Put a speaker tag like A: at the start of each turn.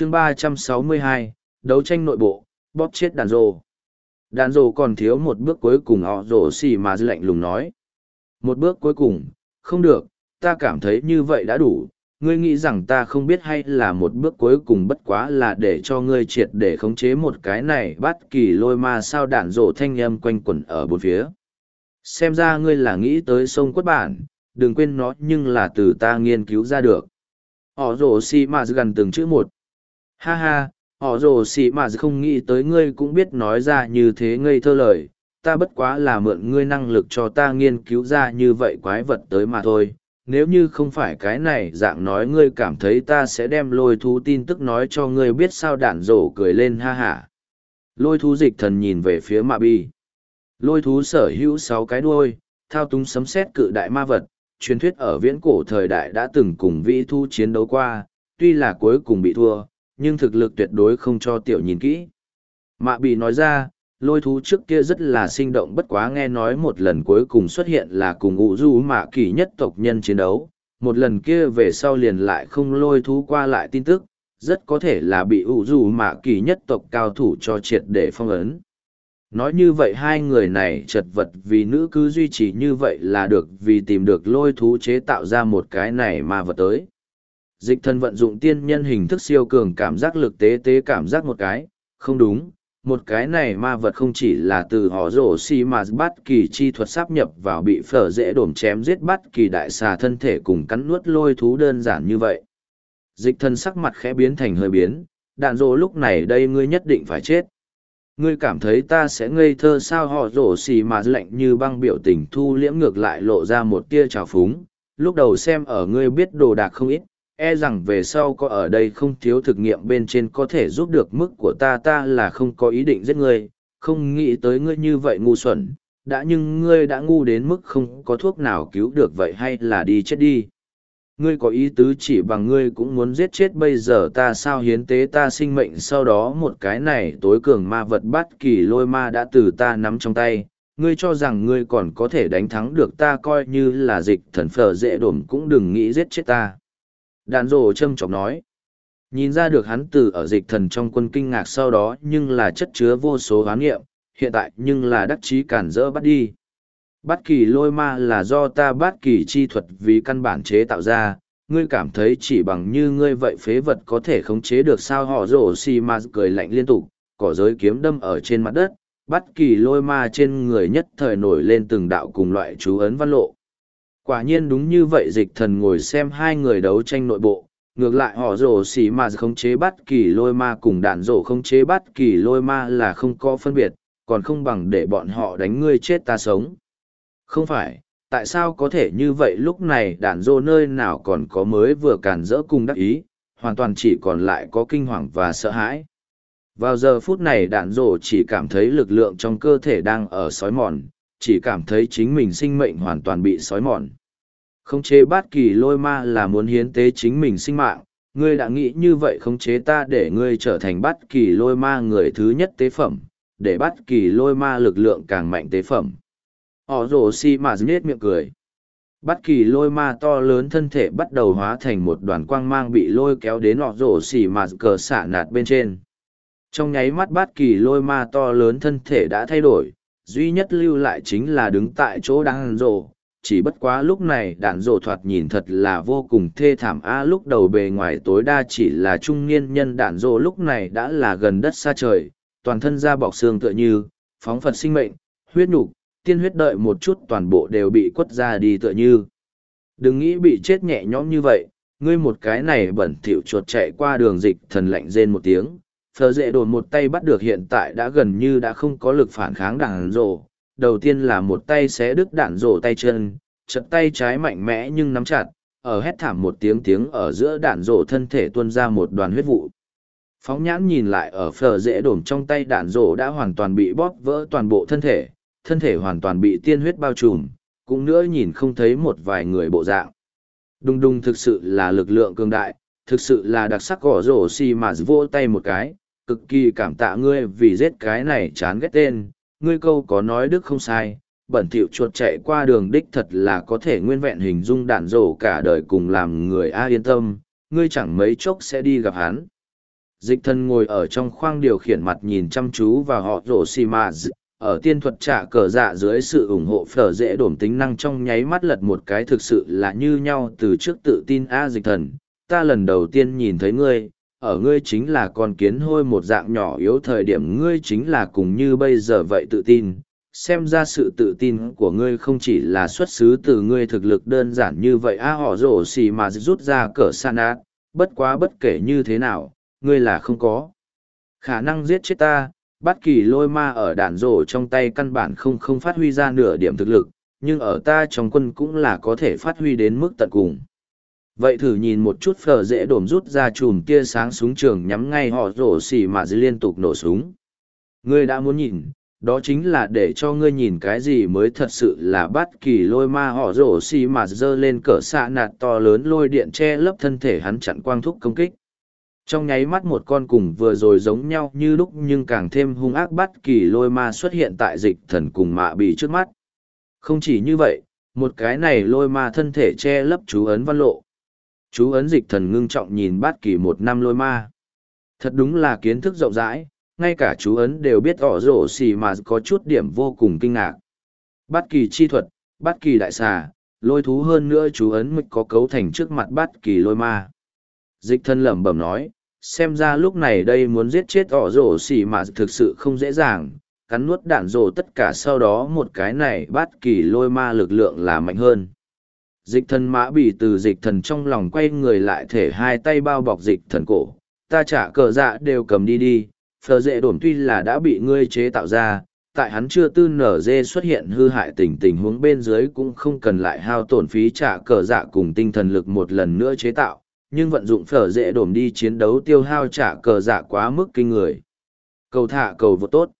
A: chương ba trăm sáu mươi hai, đấu tranh nội bộ, bóp chết đàn rồ. Đàn rồ còn thiếu một bước cuối cùng, họ rồ xì mà dư lạnh lùng nói. Một bước cuối cùng, không được, ta cảm thấy như vậy đã đủ, ngươi nghĩ rằng ta không biết hay là một bước cuối cùng bất quá là để cho ngươi triệt để khống chế một cái này bắt kỳ lôi ma sao đạn rổ thanh âm quanh quẩn ở bốn phía. Xem ra ngươi là nghĩ tới sông quất bản, đừng quên nó nhưng là từ ta nghiên cứu ra được. Họ rổ xì mà gần từng chữ một ha ha, họ rồ xì mà không nghĩ tới ngươi cũng biết nói ra như thế ngây thơ lời. Ta bất quá là mượn ngươi năng lực cho ta nghiên cứu ra như vậy quái vật tới mà thôi. Nếu như không phải cái này, dạng nói ngươi cảm thấy ta sẽ đem lôi thú tin tức nói cho ngươi biết sao? Đạn rổ cười lên, ha hả lôi thú dịch thần nhìn về phía mạ bi. Lôi thú sở hữu sáu cái đuôi, thao túng sấm xét cự đại ma vật. Truyền thuyết ở viễn cổ thời đại đã từng cùng vĩ thu chiến đấu qua, tuy là cuối cùng bị thua nhưng thực lực tuyệt đối không cho tiểu nhìn kỹ. Mạ bị nói ra, lôi thú trước kia rất là sinh động bất quá nghe nói một lần cuối cùng xuất hiện là cùng ụ du mạ kỳ nhất tộc nhân chiến đấu. Một lần kia về sau liền lại không lôi thú qua lại tin tức, rất có thể là bị ủ du mạ kỳ nhất tộc cao thủ cho triệt để phong ấn. Nói như vậy hai người này chật vật vì nữ cứ duy trì như vậy là được vì tìm được lôi thú chế tạo ra một cái này mà vật tới dịch thần vận dụng tiên nhân hình thức siêu cường cảm giác lực tế tế cảm giác một cái. Không đúng, một cái này ma vật không chỉ là từ họ rổ xi mà bắt kỳ chi thuật sáp nhập vào bị phở dễ đổm chém giết bắt kỳ đại xà thân thể cùng cắn nuốt lôi thú đơn giản như vậy. Dịch thần sắc mặt khẽ biến thành hơi biến. Đạn rổ lúc này đây ngươi nhất định phải chết. Ngươi cảm thấy ta sẽ ngây thơ sao? Họ rổ xì mà lạnh như băng biểu tình thu liễm ngược lại lộ ra một tia trào phúng. Lúc đầu xem ở ngươi biết đồ đạc không ít e rằng về sau có ở đây không thiếu thực nghiệm bên trên có thể giúp được mức của ta ta là không có ý định giết ngươi, không nghĩ tới ngươi như vậy ngu xuẩn, đã nhưng ngươi đã ngu đến mức không có thuốc nào cứu được vậy hay là đi chết đi. Ngươi có ý tứ chỉ bằng ngươi cũng muốn giết chết bây giờ ta sao hiến tế ta sinh mệnh sau đó một cái này tối cường ma vật bắt kỳ lôi ma đã từ ta nắm trong tay, ngươi cho rằng ngươi còn có thể đánh thắng được ta coi như là dịch thần phở dễ đổm cũng đừng nghĩ giết chết ta. Đàn rồ châm chọc nói. Nhìn ra được hắn từ ở dịch thần trong quân kinh ngạc sau đó nhưng là chất chứa vô số hán nghiệm, hiện tại nhưng là đắc chí cản rỡ bắt đi. Bắt kỳ lôi ma là do ta bắt kỳ chi thuật vì căn bản chế tạo ra, ngươi cảm thấy chỉ bằng như ngươi vậy phế vật có thể khống chế được sao họ rổ xì ma cười lạnh liên tục, cỏ giới kiếm đâm ở trên mặt đất, bắt kỳ lôi ma trên người nhất thời nổi lên từng đạo cùng loại chú ấn văn lộ. Quả nhiên đúng như vậy dịch thần ngồi xem hai người đấu tranh nội bộ, ngược lại họ rổ xỉ mà không chế bắt kỳ lôi ma cùng đạn rổ không chế bắt kỳ lôi ma là không có phân biệt, còn không bằng để bọn họ đánh ngươi chết ta sống. Không phải, tại sao có thể như vậy lúc này đạn rô nơi nào còn có mới vừa cản rỡ cùng đắc ý, hoàn toàn chỉ còn lại có kinh hoàng và sợ hãi. Vào giờ phút này đạn rổ chỉ cảm thấy lực lượng trong cơ thể đang ở sói mòn, chỉ cảm thấy chính mình sinh mệnh hoàn toàn bị sói mòn. Khống chế bát kỳ lôi ma là muốn hiến tế chính mình sinh mạng, ngươi đã nghĩ như vậy khống chế ta để ngươi trở thành bát kỳ lôi ma người thứ nhất tế phẩm, để bát kỳ lôi ma lực lượng càng mạnh tế phẩm. Họ rồ si mà nhết miệng cười. Bát kỳ lôi ma to lớn thân thể bắt đầu hóa thành một đoàn quang mang bị lôi kéo đến họ rồ xỉ mà cờ xả nạt bên trên. Trong nháy mắt bát kỳ lôi ma to lớn thân thể đã thay đổi, duy nhất lưu lại chính là đứng tại chỗ đang rồ, chỉ bất quá lúc này đạn rộ thoạt nhìn thật là vô cùng thê thảm. A lúc đầu bề ngoài tối đa chỉ là trung niên nhân đạn rộ lúc này đã là gần đất xa trời. Toàn thân da bọc xương tựa như phóng phật sinh mệnh huyết nhục tiên huyết đợi một chút toàn bộ đều bị quất ra đi tựa như. Đừng nghĩ bị chết nhẹ nhõm như vậy ngươi một cái này bẩn thỉu chuột chạy qua đường dịch thần lạnh rên một tiếng phờ dễ đồn một tay bắt được hiện tại đã gần như đã không có lực phản kháng đạn rổ. đầu tiên là một tay xé đứt đạn rổ tay chân, chật tay trái mạnh mẽ nhưng nắm chặt, ở hét thảm một tiếng tiếng ở giữa đạn rổ thân thể tuôn ra một đoàn huyết vụ. Phóng nhãn nhìn lại ở phở dễ đổm trong tay đạn rổ đã hoàn toàn bị bóp vỡ toàn bộ thân thể, thân thể hoàn toàn bị tiên huyết bao trùm, cũng nữa nhìn không thấy một vài người bộ dạng. Đùng đùng thực sự là lực lượng cường đại, thực sự là đặc sắc gõ rổ xì mà vô tay một cái, cực kỳ cảm tạ ngươi vì giết cái này chán ghét tên, ngươi câu có nói đức không sai, bẩn thỉu chuột chạy qua đường đích thật là có thể nguyên vẹn hình dung đạn rổ cả đời cùng làm người A yên tâm, ngươi chẳng mấy chốc sẽ đi gặp hắn. dịch thần ngồi ở trong khoang điều khiển mặt nhìn chăm chú vào họ rổ xì mà ở tiên thuật trả cờ dạ dưới sự ủng hộ phở dễ đổm tính năng trong nháy mắt lật một cái thực sự là như nhau từ trước tự tin a dịch thần ta lần đầu tiên nhìn thấy ngươi ở ngươi chính là con kiến hôi một dạng nhỏ yếu thời điểm ngươi chính là cùng như bây giờ vậy tự tin. Xem ra sự tự tin của ngươi không chỉ là xuất xứ từ ngươi thực lực đơn giản như vậy. A, họ rổ xì mà rút ra cỡ san át bất quá bất kể như thế nào, ngươi là không có khả năng giết chết ta. Bất kỳ lôi ma ở đàn rổ trong tay căn bản không không phát huy ra nửa điểm thực lực, nhưng ở ta trong quân cũng là có thể phát huy đến mức tận cùng vậy thử nhìn một chút phở dễ đổm rút ra chùm tia sáng súng trường nhắm ngay họ rổ xì mà dư liên tục nổ súng. Ngươi đã muốn nhìn, đó chính là để cho ngươi nhìn cái gì mới thật sự là bắt kỳ lôi ma họ rổ xì mà dơ lên cỡ xạ nạt to lớn lôi điện che lấp thân thể hắn chặn quang thúc công kích. Trong nháy mắt một con cùng vừa rồi giống nhau như lúc nhưng càng thêm hung ác bắt kỳ lôi ma xuất hiện tại dịch thần cùng mạ bị trước mắt. Không chỉ như vậy, một cái này lôi ma thân thể che lấp chú ấn văn lộ chú ấn dịch thần ngưng trọng nhìn bát kỳ một năm lôi ma. Thật đúng là kiến thức rộng rãi, ngay cả chú ấn đều biết ỏ rổ xì mà có chút điểm vô cùng kinh ngạc. Bát kỳ chi thuật, bát kỳ đại xà, lôi thú hơn nữa chú ấn mịch có cấu thành trước mặt bát kỳ lôi ma. Dịch thân lẩm bẩm nói, xem ra lúc này đây muốn giết chết ỏ rổ xì mà thực sự không dễ dàng, cắn nuốt đạn rổ tất cả sau đó một cái này bát kỳ lôi ma lực lượng là mạnh hơn dịch thần mã bị từ dịch thần trong lòng quay người lại thể hai tay bao bọc dịch thần cổ. Ta trả cờ dạ đều cầm đi đi, phờ dễ đổm tuy là đã bị ngươi chế tạo ra, tại hắn chưa tư nở dê xuất hiện hư hại tình tình huống bên dưới cũng không cần lại hao tổn phí trả cờ dạ cùng tinh thần lực một lần nữa chế tạo, nhưng vận dụng phở dễ đổm đi chiến đấu tiêu hao trả cờ dạ quá mức kinh người. Cầu thả cầu vô tốt.